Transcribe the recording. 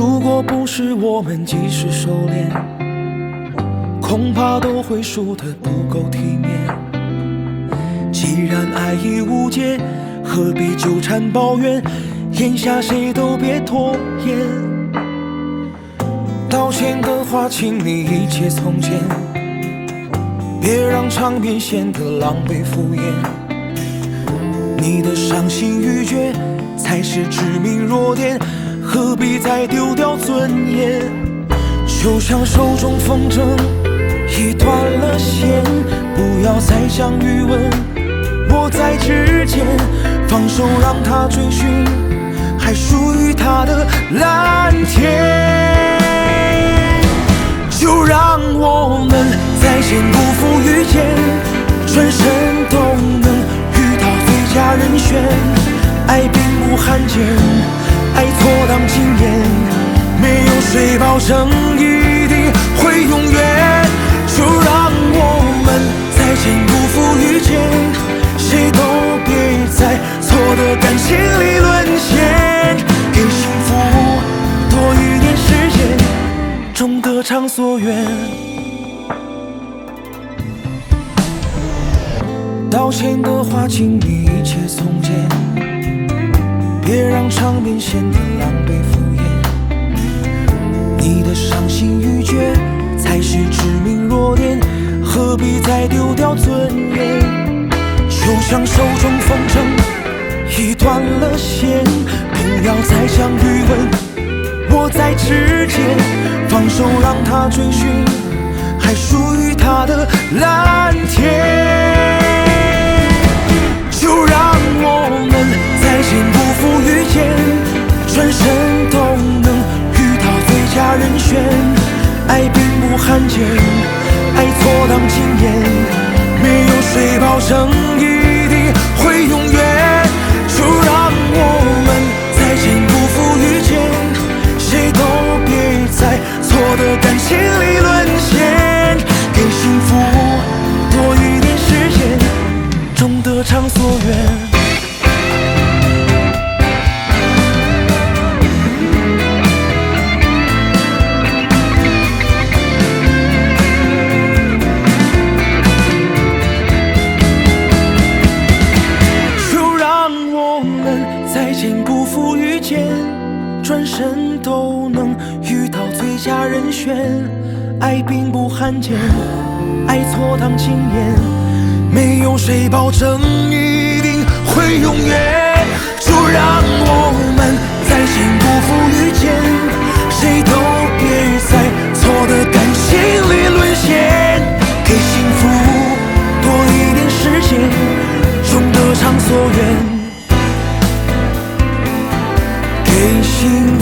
如果不是我们及时收敛，恐怕都会输得不够体面。既然爱已无解，何必纠缠抱怨？眼下谁都别拖延。道歉的话，请你一切从简，别让场面显得狼狈敷衍。你的伤心欲绝，才是致命弱点。何必再丢掉尊严？就像手中风筝已断了线，不要再将余温握在指尖，放手让它追寻还属于它的蓝天。就让我们再见不负遇见，转身都能遇到最佳人选，爱并不罕见。爱错当经验，没有谁保证一定会永远。就让我们再见不负遇见，谁都别在错的感情里沦陷。给幸福多一点时间，终得偿所愿。道歉的话，请你一切。显得狼狈敷衍，你的伤心欲绝才是致命弱点，何必再丢掉尊严？就像手中风筝已断了线，不要再将余温握在指尖，放手让它追寻还属于它的蓝天。爱并不罕见，爱错当经验，没有谁保证一定会永远。就让我们再见不负遇见，谁都别在错的感情里沦陷。给幸福多一点时间，终得偿所愿。转身都能遇到最佳人选，爱并不罕见，爱错当经验，没有谁保证一定会永远。就让我们再见不负遇见，谁都别在错的感情里沦陷。给幸福多一点时间，终得偿所愿。幸福。